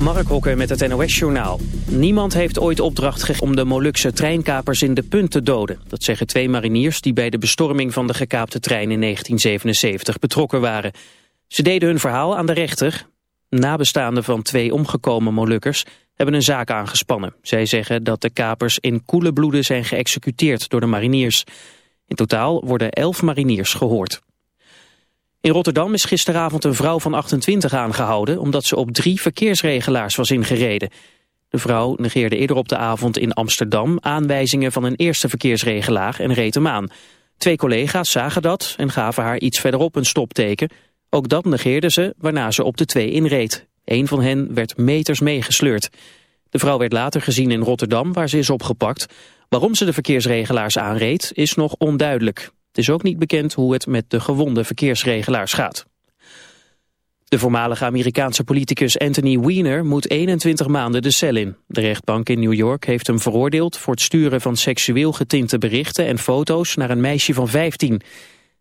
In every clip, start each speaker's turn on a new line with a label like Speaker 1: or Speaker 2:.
Speaker 1: Mark Hokker met het NOS-journaal. Niemand heeft ooit opdracht gegeven om de Molukse treinkapers in de punt te doden. Dat zeggen twee mariniers die bij de bestorming van de gekaapte trein in 1977 betrokken waren. Ze deden hun verhaal aan de rechter. Nabestaanden van twee omgekomen Molukkers hebben een zaak aangespannen. Zij zeggen dat de kapers in koele bloeden zijn geëxecuteerd door de mariniers. In totaal worden elf mariniers gehoord. In Rotterdam is gisteravond een vrouw van 28 aangehouden... omdat ze op drie verkeersregelaars was ingereden. De vrouw negeerde eerder op de avond in Amsterdam... aanwijzingen van een eerste verkeersregelaar en reed hem aan. Twee collega's zagen dat en gaven haar iets verderop een stopteken. Ook dat negeerde ze, waarna ze op de twee inreed. Een van hen werd meters meegesleurd. De vrouw werd later gezien in Rotterdam, waar ze is opgepakt. Waarom ze de verkeersregelaars aanreed, is nog onduidelijk. Het is ook niet bekend hoe het met de gewonde verkeersregelaars gaat. De voormalige Amerikaanse politicus Anthony Weiner moet 21 maanden de cel in. De rechtbank in New York heeft hem veroordeeld voor het sturen van seksueel getinte berichten en foto's naar een meisje van 15.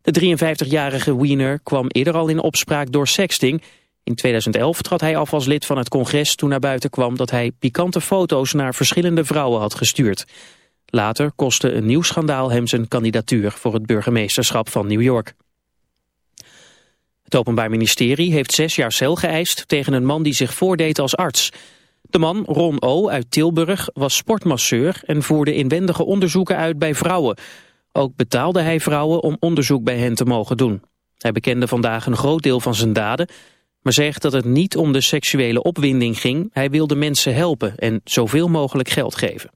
Speaker 1: De 53-jarige Weiner kwam eerder al in opspraak door sexting. In 2011 trad hij af als lid van het congres toen naar buiten kwam dat hij pikante foto's naar verschillende vrouwen had gestuurd. Later kostte een nieuw schandaal hem zijn kandidatuur voor het burgemeesterschap van New York. Het Openbaar Ministerie heeft zes jaar cel geëist tegen een man die zich voordeed als arts. De man, Ron O. uit Tilburg, was sportmasseur en voerde inwendige onderzoeken uit bij vrouwen. Ook betaalde hij vrouwen om onderzoek bij hen te mogen doen. Hij bekende vandaag een groot deel van zijn daden, maar zegt dat het niet om de seksuele opwinding ging. Hij wilde mensen helpen en zoveel mogelijk geld geven.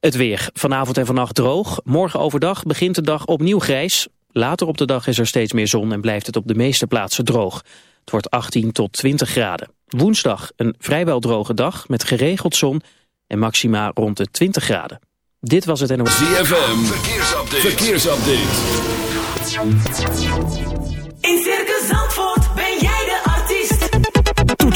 Speaker 1: Het weer. Vanavond en vannacht droog. Morgen overdag begint de dag opnieuw grijs. Later op de dag is er steeds meer zon en blijft het op de meeste plaatsen droog. Het wordt 18 tot 20 graden. Woensdag een vrijwel droge dag met geregeld zon en maxima rond de 20 graden. Dit was het NOS.
Speaker 2: ZFM. Verkeersupdate. Verkeersupdate.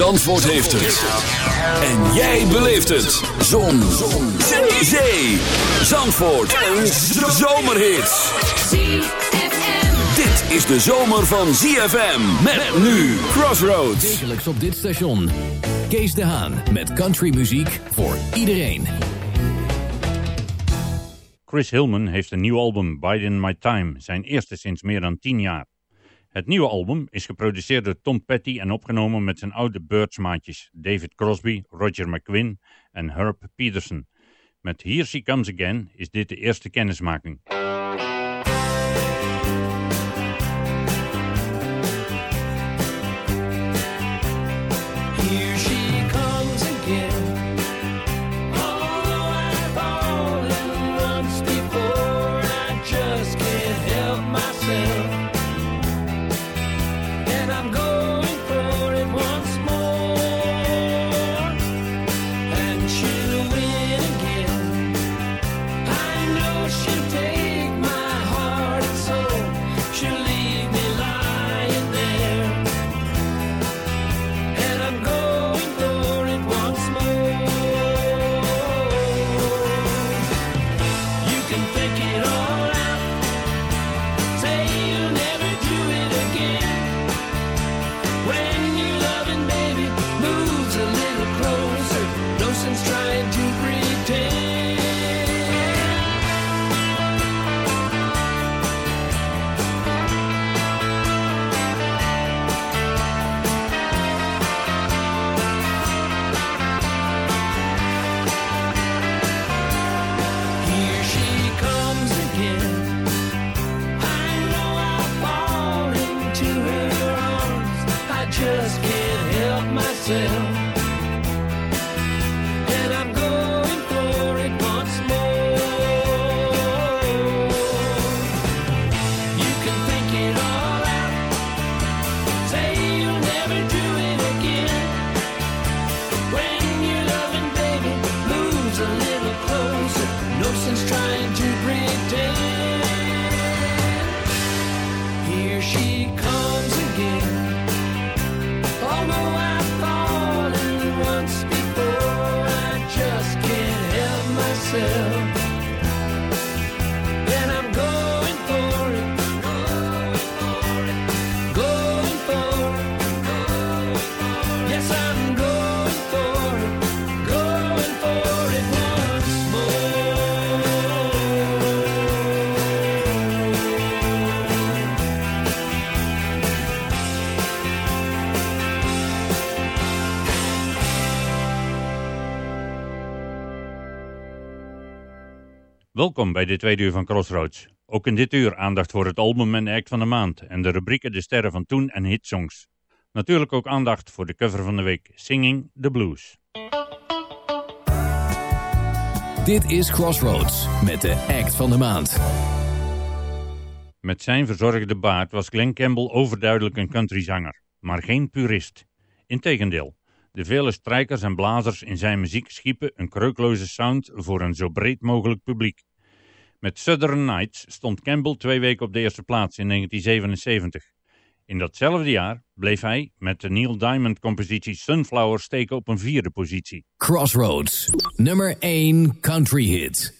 Speaker 2: Zandvoort heeft het. En jij beleeft het. Zon. Zon. Zee. Zee. Zandvoort. Een zomerhit. Dit is de zomer van ZFM. Met nu Crossroads.
Speaker 3: Wekelijks op dit station. Kees de Haan met countrymuziek voor iedereen.
Speaker 4: Chris Hillman heeft een nieuw album, Biden My Time, zijn eerste sinds meer dan 10 jaar. Het nieuwe album is geproduceerd door Tom Petty en opgenomen met zijn oude Birds-maatjes David Crosby, Roger McQuinn en Herb Peterson. Met Here She Comes Again is dit de eerste kennismaking. Welkom bij de tweede uur van Crossroads. Ook in dit uur aandacht voor het album en de act van de maand en de rubrieken De Sterren van Toen en Hitsongs. Natuurlijk ook aandacht voor de cover van de week, Singing the Blues.
Speaker 3: Dit is Crossroads met de act van de maand.
Speaker 4: Met zijn verzorgde baard was Glenn Campbell overduidelijk een countryzanger, maar geen purist. Integendeel, de vele strijkers en blazers in zijn muziek schiepen een kreukloze sound voor een zo breed mogelijk publiek. Met Southern Nights stond Campbell twee weken op de eerste plaats in 1977. In datzelfde jaar bleef hij met de Neil Diamond compositie Sunflower steken op een vierde positie.
Speaker 3: Crossroads, nummer 1 country hit.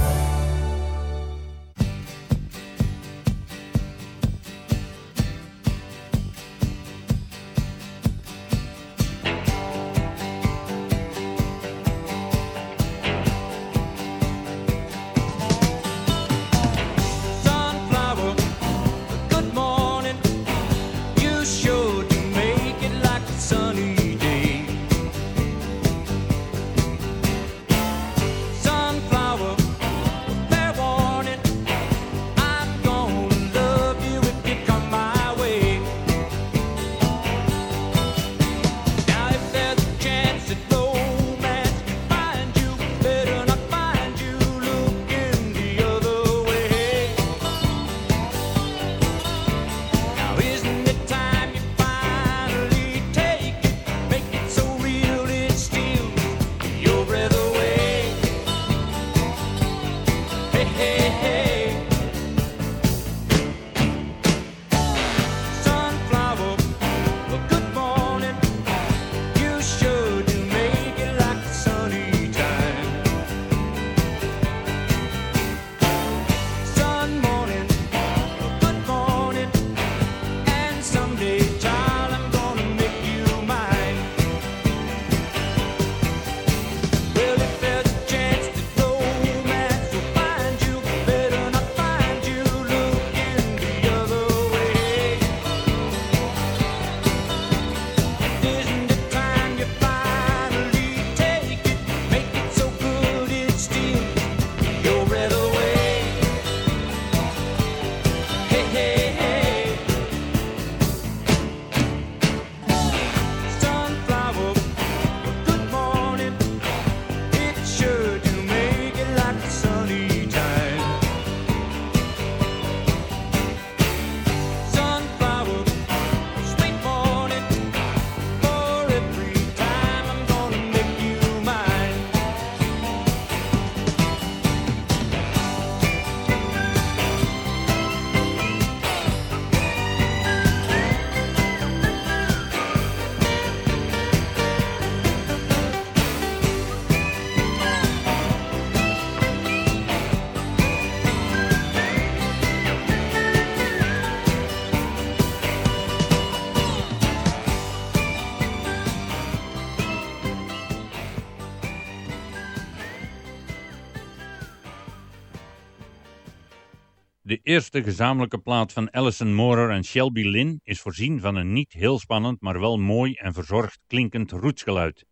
Speaker 4: Eerste gezamenlijke plaat van Alison Moorer en Shelby Lynn is voorzien van een niet heel spannend, maar wel mooi en verzorgd klinkend rootsgeluid,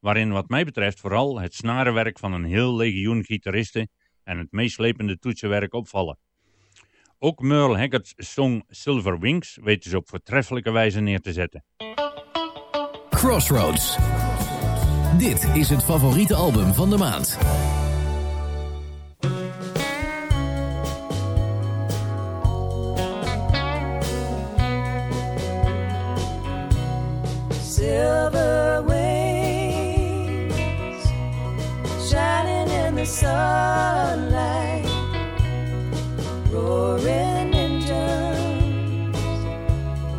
Speaker 4: waarin wat mij betreft vooral het snarenwerk van een heel legioen gitaristen en het meeslepende toetsenwerk opvallen. Ook Merle Haggard's song Silver Wings weten ze op voortreffelijke wijze neer te zetten.
Speaker 5: Crossroads. Dit is het favoriete album van de maand.
Speaker 6: Silver wings shining in the sunlight, roaring engines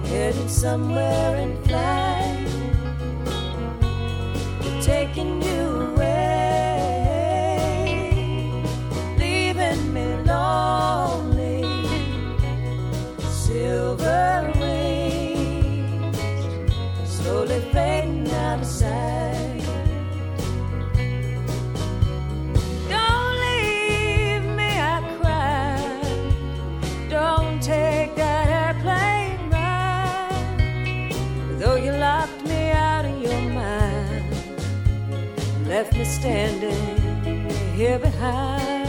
Speaker 6: heading somewhere in flight, taking standing here behind.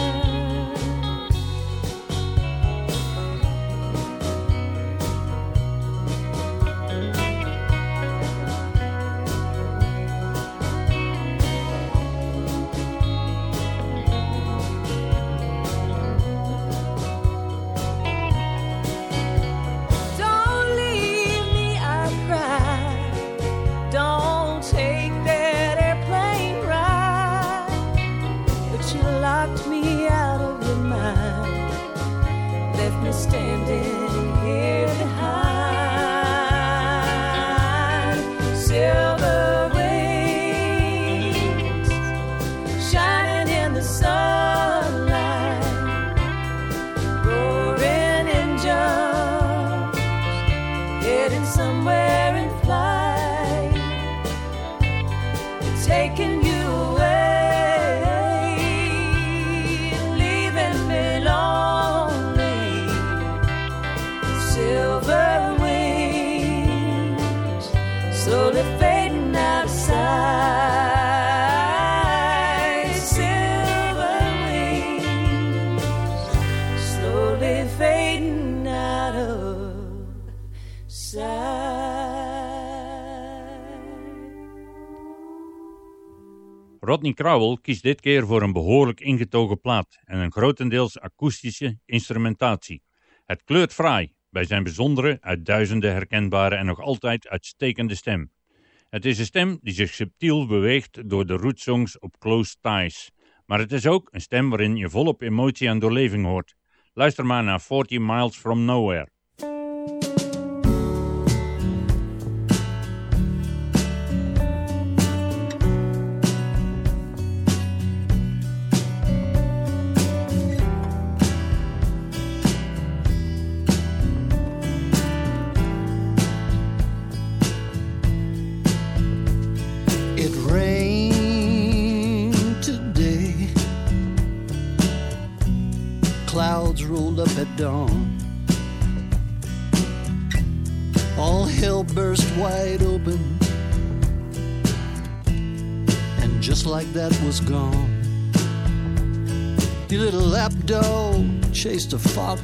Speaker 4: Rodney Crowell kiest dit keer voor een behoorlijk ingetogen plaat en een grotendeels akoestische instrumentatie. Het kleurt fraai bij zijn bijzondere, uit duizenden herkenbare en nog altijd uitstekende stem. Het is een stem die zich subtiel beweegt door de rootsongs op Close Ties. Maar het is ook een stem waarin je volop emotie en doorleving hoort. Luister maar naar 40 Miles From Nowhere.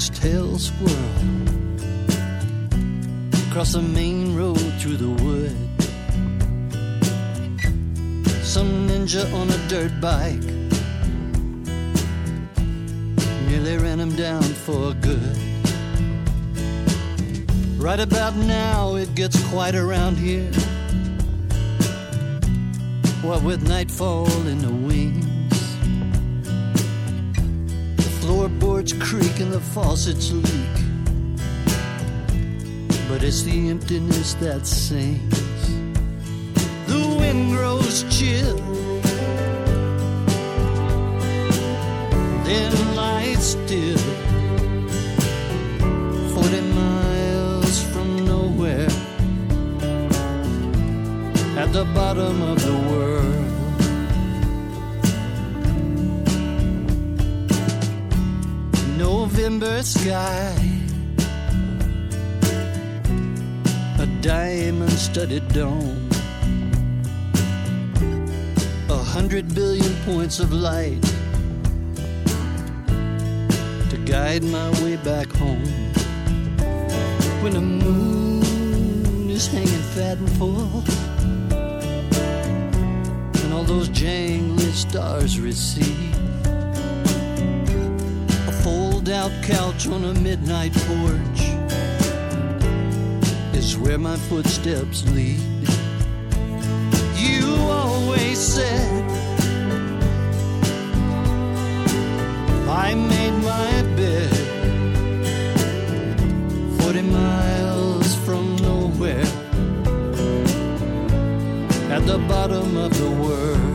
Speaker 7: Foxtail squirrel across the main road through the wood. Some ninja on a dirt bike nearly ran him down for good. Right about now, it gets quiet around here. What with nightfall in the wings, floorboards creak and the faucets leak. But it's the emptiness that sings. The wind grows chill, then lies still. Forty miles from nowhere, at the bottom of the world. Sky. A diamond studded dome. A hundred billion points of light to guide my way back home. When the moon is hanging fat and full, and all those jangling stars recede. Out couch on a midnight porch is where my footsteps lead. You always said I made my bed 40 miles from nowhere at the bottom of the world.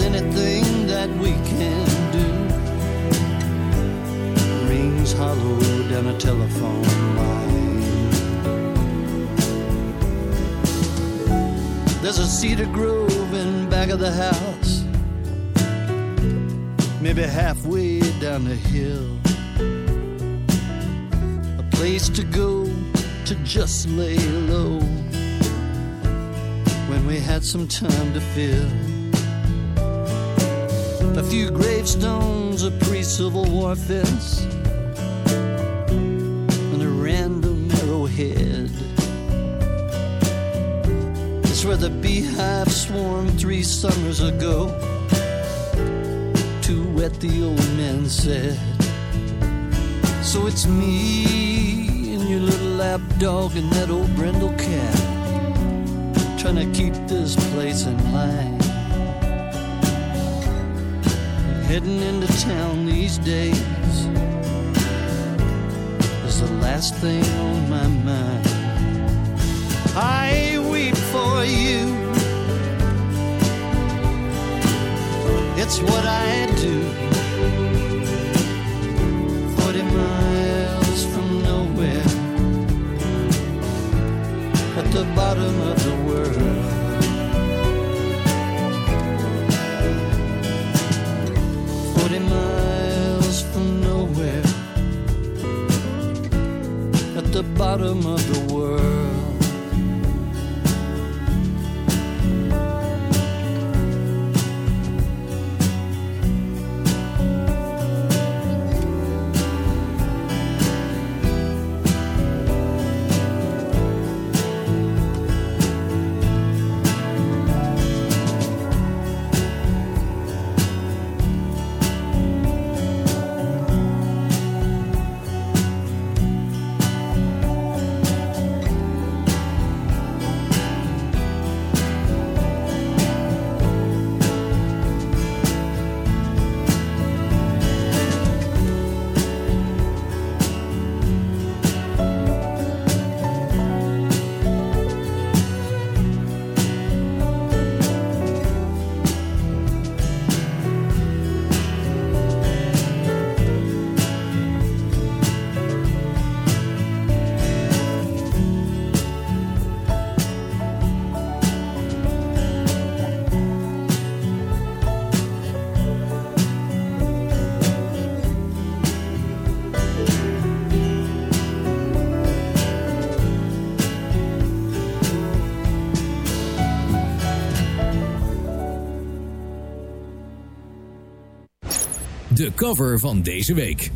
Speaker 7: Anything that we can do, rings hollow down a telephone line. There's a cedar grove in back of the house, maybe halfway down the hill. A place to go to just lay low when we had some time to fill. Few gravestones, a pre Civil War fence, and a random arrowhead. It's where the beehive swarmed three summers ago. Too wet, the old man said. So it's me and your little lap dog and that old brindle cat trying to keep this place in line. Heading into town these days is the last thing on my mind. I weep for you. It's what I do. 40 miles from nowhere at the bottom of the world. The bottom of the world.
Speaker 3: Cover van deze week.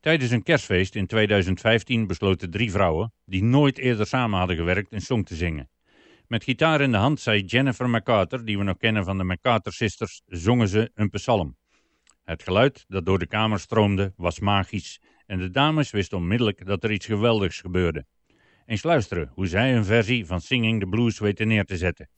Speaker 4: Tijdens een kerstfeest in 2015 besloten drie vrouwen, die nooit eerder samen hadden gewerkt, een song te zingen. Met gitaar in de hand zei Jennifer McCarter, die we nog kennen van de McCarter Sisters, zongen ze een psalm. Het geluid dat door de kamer stroomde was magisch en de dames wisten onmiddellijk dat er iets geweldigs gebeurde. Eens luisteren hoe zij een versie van Singing the Blues weten neer te zetten.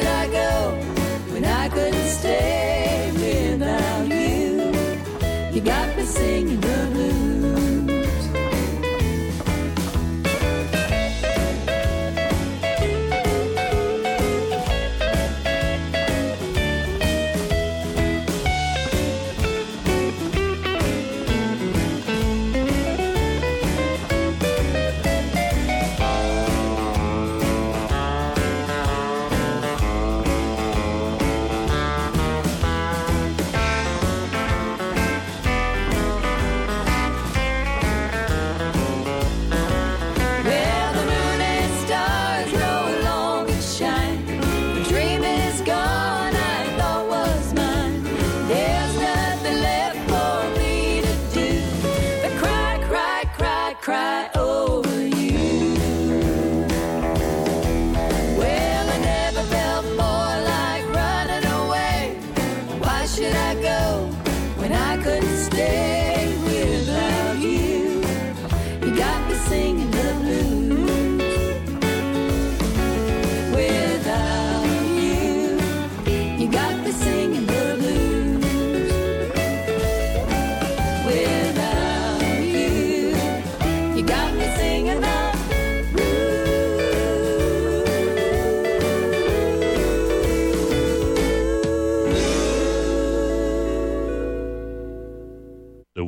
Speaker 8: should I go?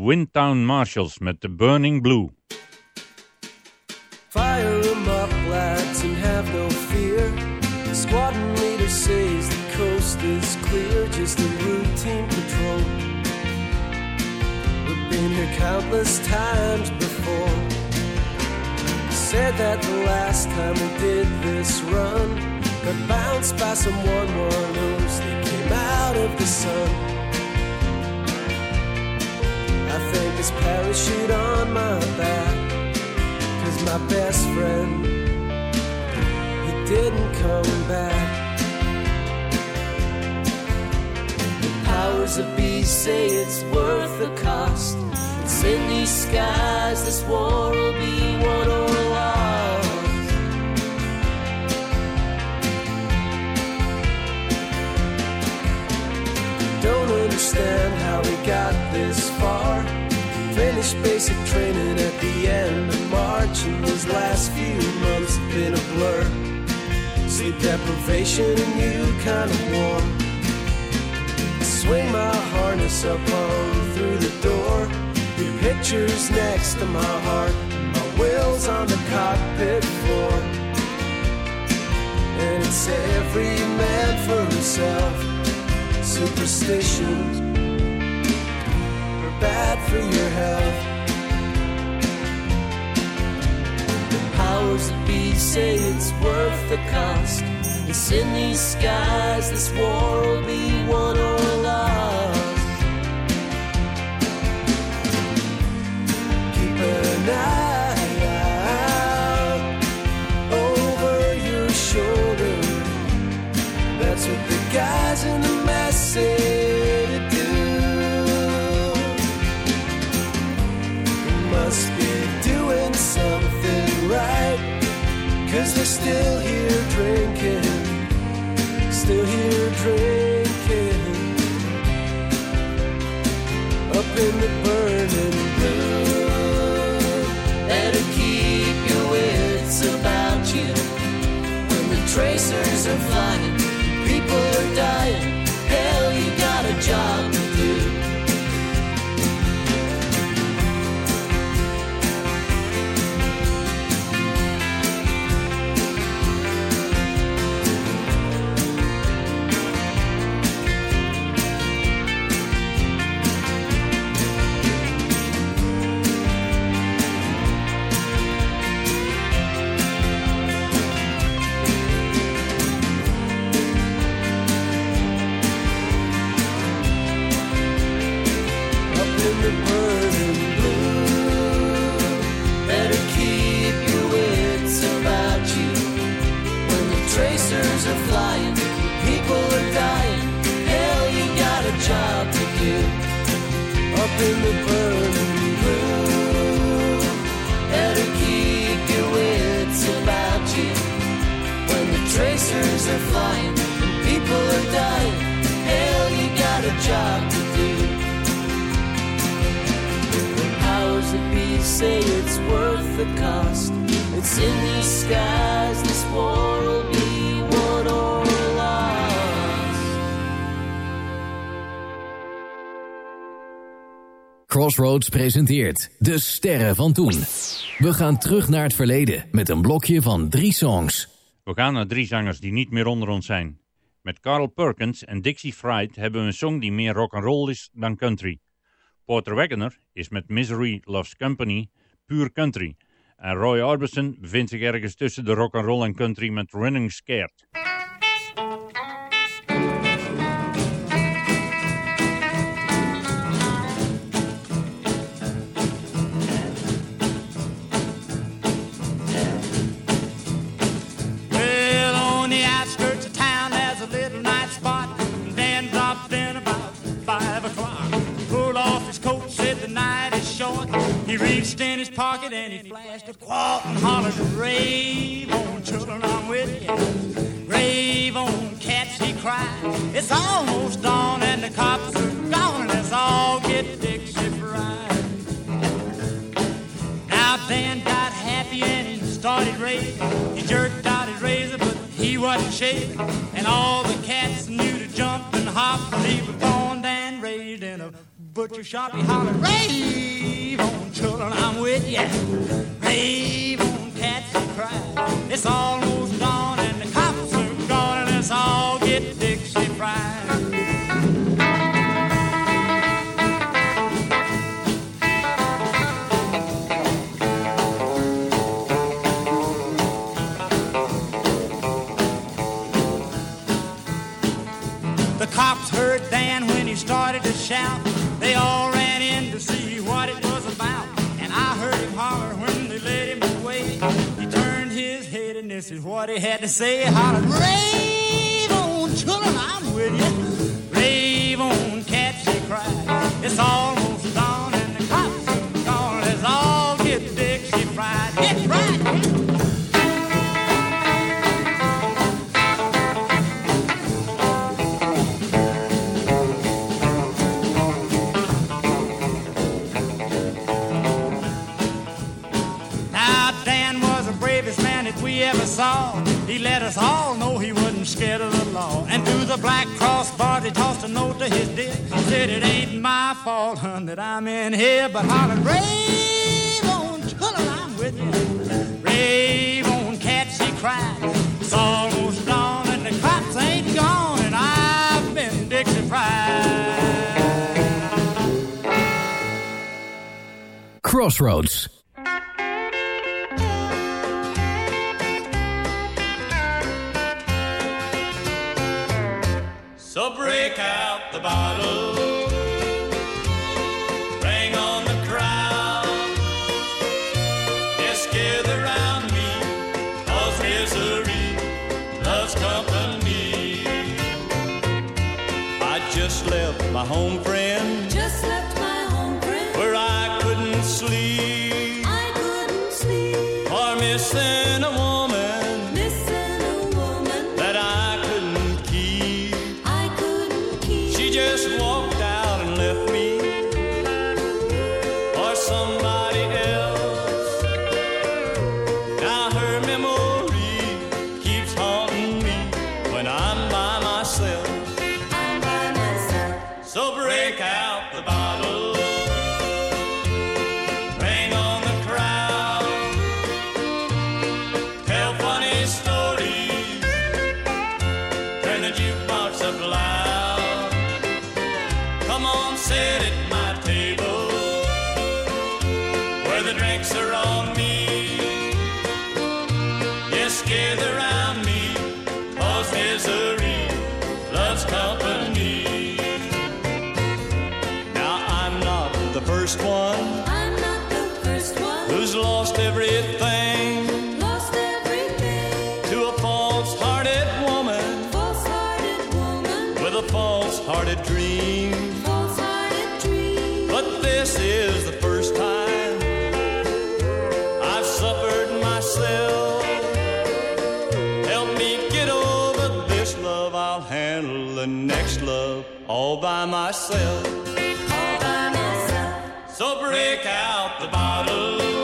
Speaker 4: Windtown Marshals met The Burning Blue.
Speaker 9: Fire 'em up, lads, and have no fear. The squadron leader says the coast is clear, just a routine patrol. We've been here countless times before. Said that the last time we did this run got bounced by one they came out of the sun. Think this parachute on my back. Cause my best friend He didn't come back. The powers of be say it's worth the cost. It's in these skies This war will be won or lost. Don't understand how we got this far. Finished basic training at the end of March, and these last few months have been a blur. Sleep deprivation and you kinda warm. Swing my harness up on through the door. Your picture's next to my heart, my will's on the cockpit floor. And it's every man for himself superstitions for your health. The powers that be say it's worth the cost. It's in these skies, this war will be won or lost. Keep an eye out over your shoulder. That's what the guys in the Cause they're still here drinking. Still here drinking.
Speaker 5: Crossroads presenteert De Sterren van Toen. We gaan terug naar het verleden met een blokje van drie songs.
Speaker 4: We gaan naar drie zangers die niet meer onder ons zijn. Met Carl Perkins en Dixie Fried hebben we een song die meer rock and roll is dan country. Porter Wagoner is met Misery Loves Company puur country. En Roy Orbison bevindt zich ergens tussen de rock and roll en country met Running Scared.
Speaker 10: And he flashed a quart and hollered, Rave on, children, I'm with you. Rave on, cats, he cried. It's almost dawn and the cops are gone and let's all get Dixie fried. Now Dan got happy and he started raving. He jerked out his razor, but he wasn't shaving. And all the cats knew to jump and hop, 'cause he was born and raised in a butcher shop, he holler, rave on children, I'm with ya. Rave on cats and cry. It's almost dawn and the cops are gone and let's all get Dixie fried. The cops heard Dan when he started to shout. They all ran in to see what it was about. And I heard him holler when they let him away. He turned his head and this is what he had to say. He hollered, rave on children, I'm with you. Rave on cats, they cried. It's almost dawn and the cops are gone. Let's all get Dixie fried. Get right. Fault, hun, that I'm in here, but hollered, Rave on, I'm with you. Rave on, cried. It's almost dawn, and the ain't gone, and I've been Dixie fried.
Speaker 3: Crossroads.
Speaker 11: The drinks are on me. Myself. All by myself. So break out the bottle.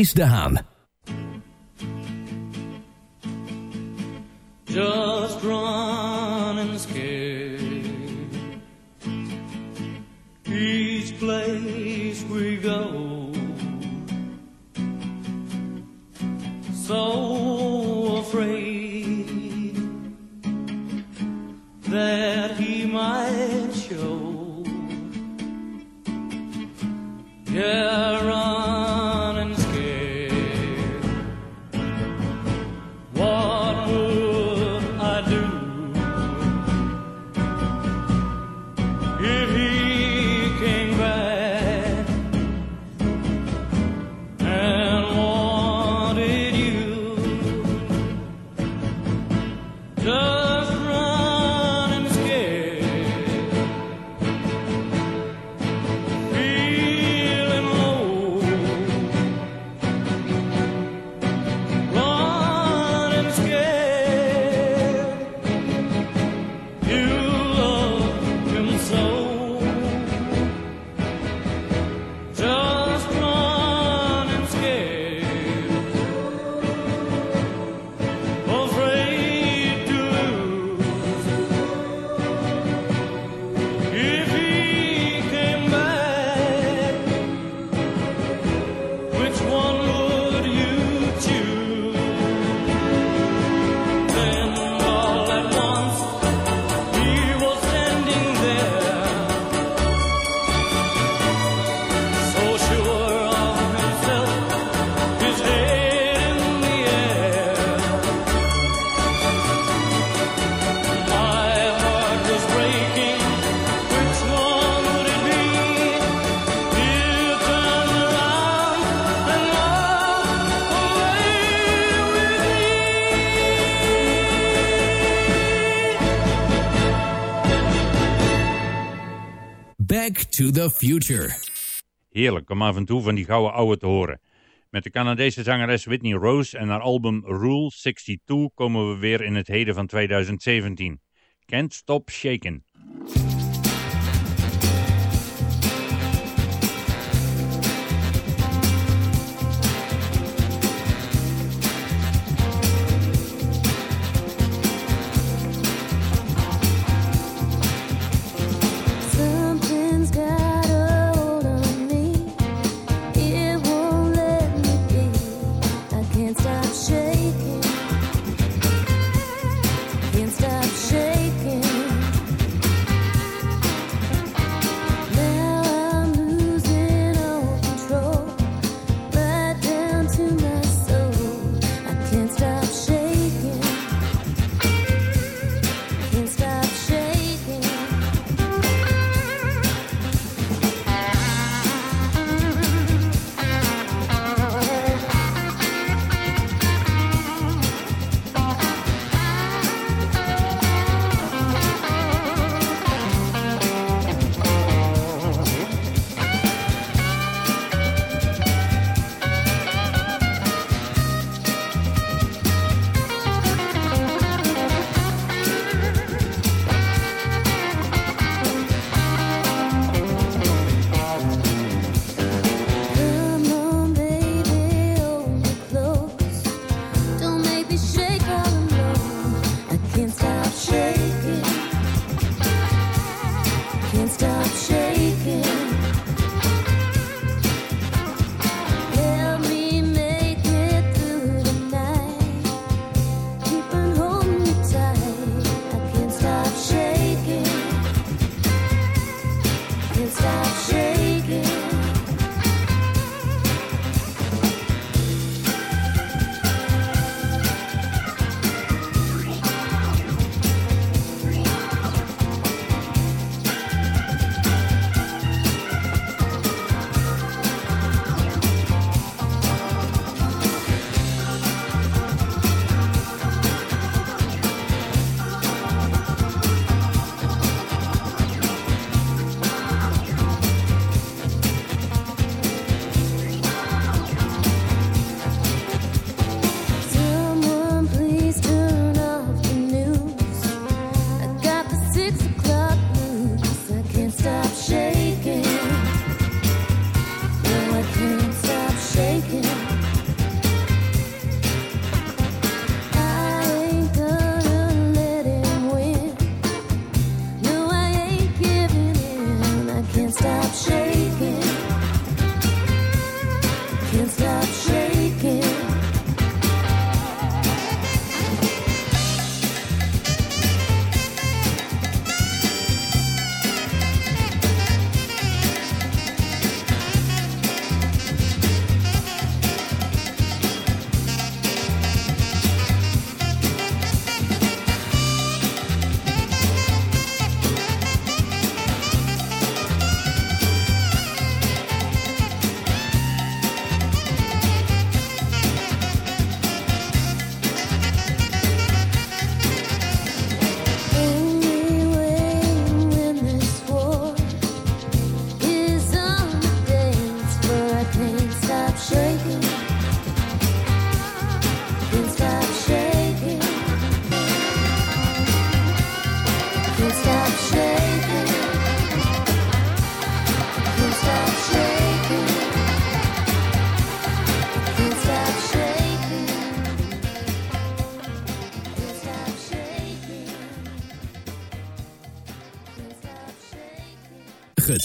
Speaker 5: Chase to the Future.
Speaker 12: Heerlijk om af en toe van die gouden ouwe te horen. Met de Canadese zangeres Whitney Rose en haar album Rule 62 komen we weer in het heden van 2017. Can't Stop Shakin'.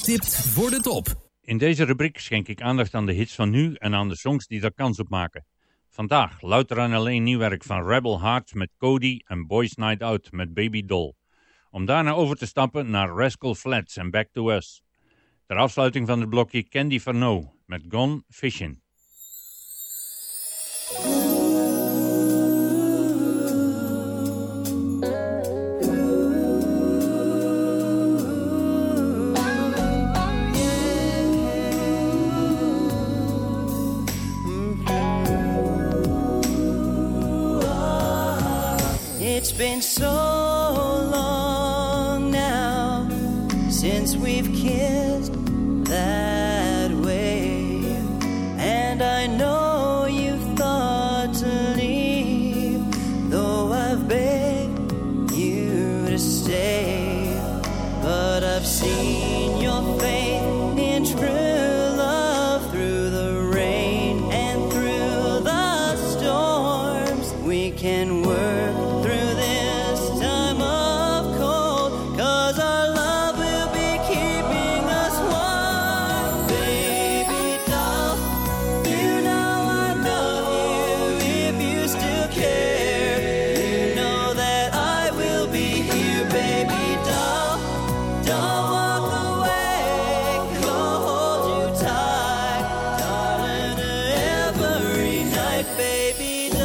Speaker 5: Voor de top.
Speaker 12: In deze rubriek schenk ik aandacht aan de hits van nu en aan de songs die daar kans op maken. Vandaag louter en alleen nieuw werk van Rebel Hearts met Cody en Boys Night Out met Baby Doll. Om daarna over te stappen naar Rascal Flats en Back to Us. Ter afsluiting van het blokje Candy Farno met Gone Fishing.
Speaker 13: and so baby.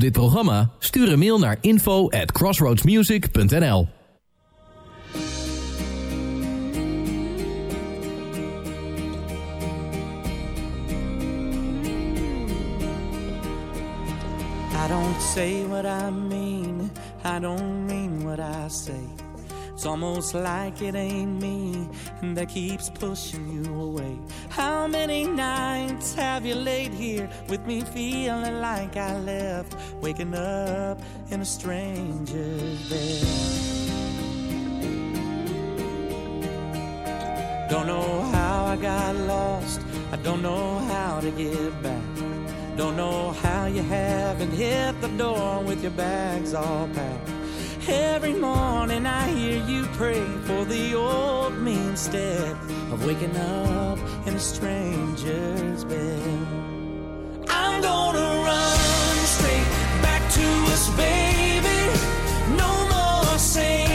Speaker 3: op dit programma? Stuur een mail naar info at crossroadsmusic.nl
Speaker 14: I don't say what I mean, I don't mean what I say It's almost like it ain't me and that keeps pushing you away. How many nights have you laid here with me feeling like I left, waking up in a stranger's bed? Don't know how I got lost, I don't know how to get back. Don't know how you haven't hit the door with your bags all packed. Every morning I hear you pray for the old me instead of waking up in a stranger's bed. I'm gonna run straight back to us, baby. No more
Speaker 6: saying.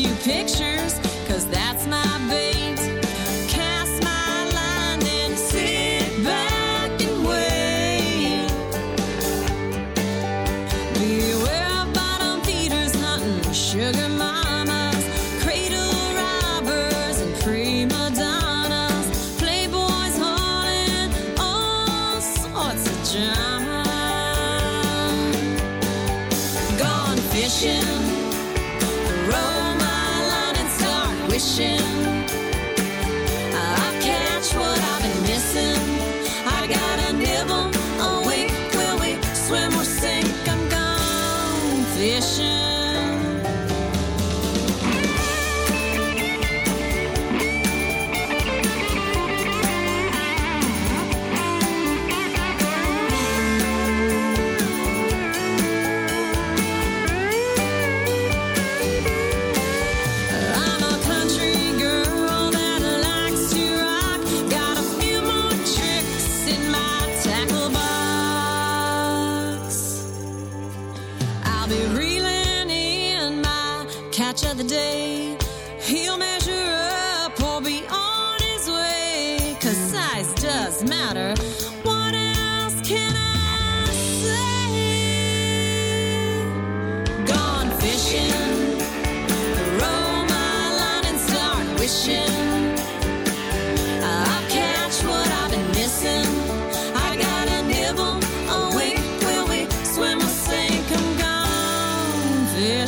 Speaker 6: Few pictures,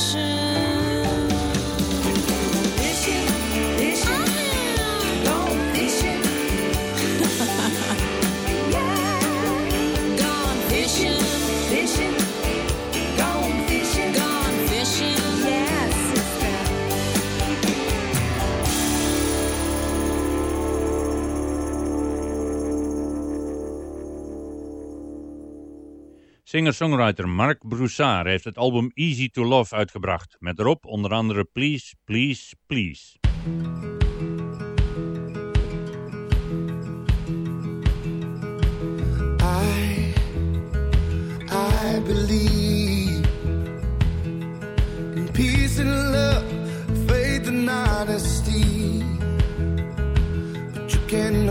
Speaker 6: 是
Speaker 4: Singer-songwriter Marc Broussard heeft het album Easy to Love uitgebracht, met erop onder andere Please, Please, Please.
Speaker 15: I believe in peace and love, faith and honesty. But you can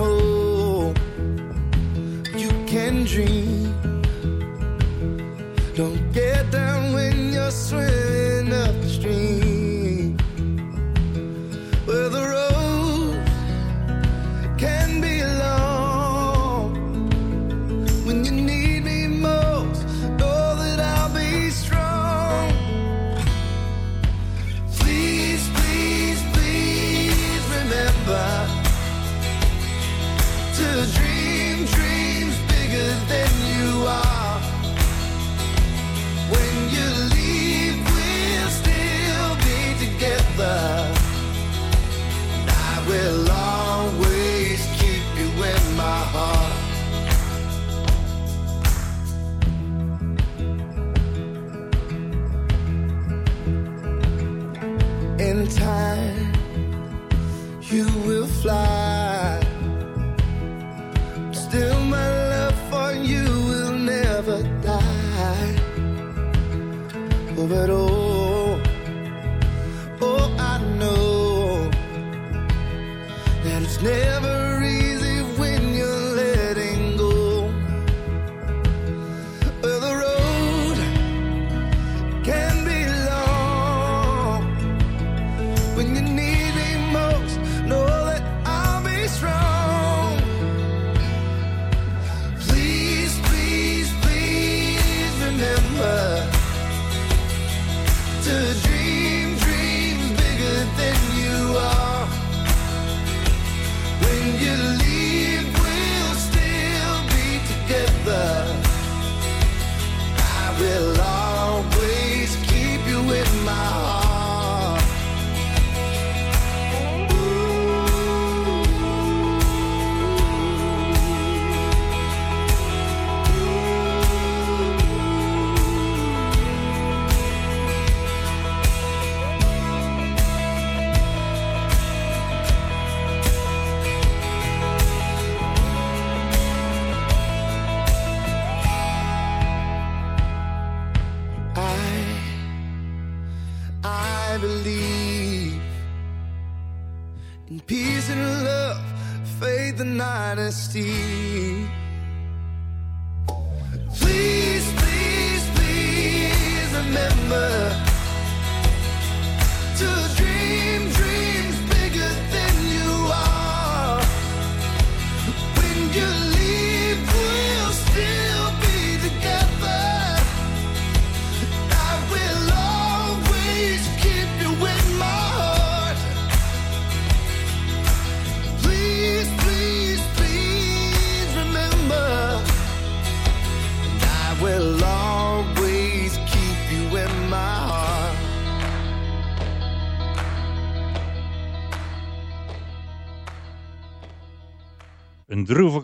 Speaker 15: you can dream. Don't get down when you're swimming upstream.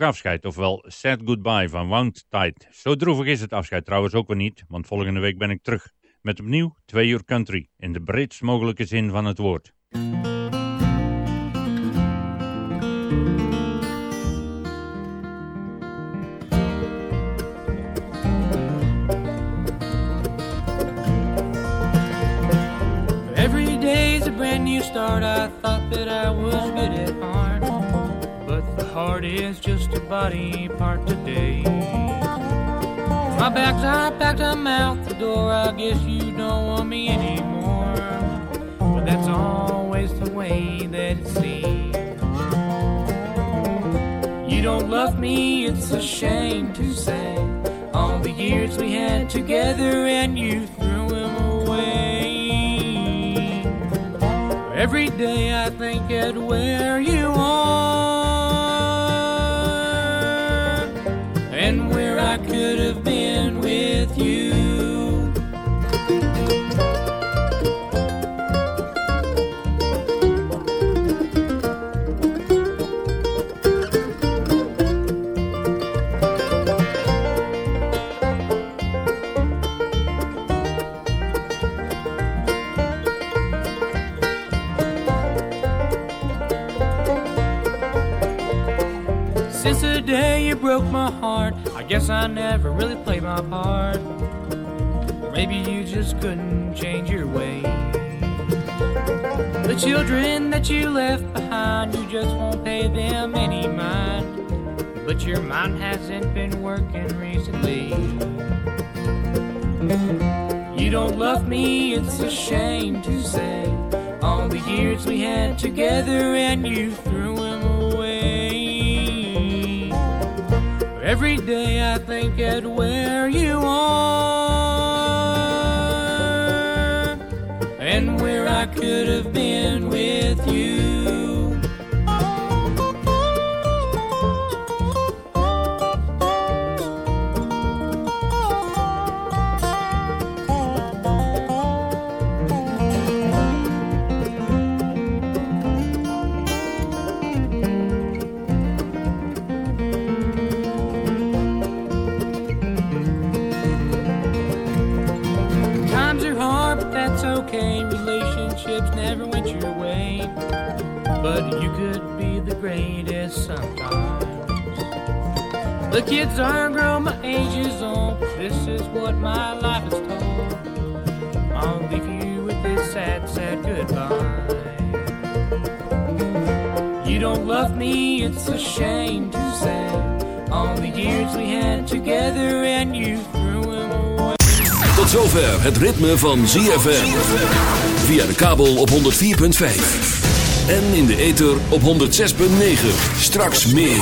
Speaker 4: Afscheid, ofwel sad goodbye van Wound Tide. Zo droevig is het afscheid trouwens ook weer niet, want volgende week ben ik terug. Met opnieuw twee uur country, in de breedst mogelijke zin van het woord.
Speaker 16: Every day's a brand new start. I thought that I was good heart is just a body part today. My back's I packed, I'm out the door. I guess you don't want me anymore, but that's always the way that it seems. You don't love me, it's a shame to say. All the years we had together and you threw them away. Every day I think at where you are Since the day you broke my heart, I guess I never really played my part. maybe you just couldn't change your ways. The children that you left behind, you just won't pay them any mind. But your mind hasn't been working recently. You don't love me, it's a shame to say. All the years we had together and you threw Every day I think at where you are and where I could have been with you. The kids are grown, my age is on. This is what my life is told. I'll leave you with this sad, sad goodbye. You don't love me, it's a shame to say. All the years we had together and you threw them away.
Speaker 2: Tot zover het ritme van ZFM. Via de kabel op 104.5. En in de ether op 106.9. Straks meer.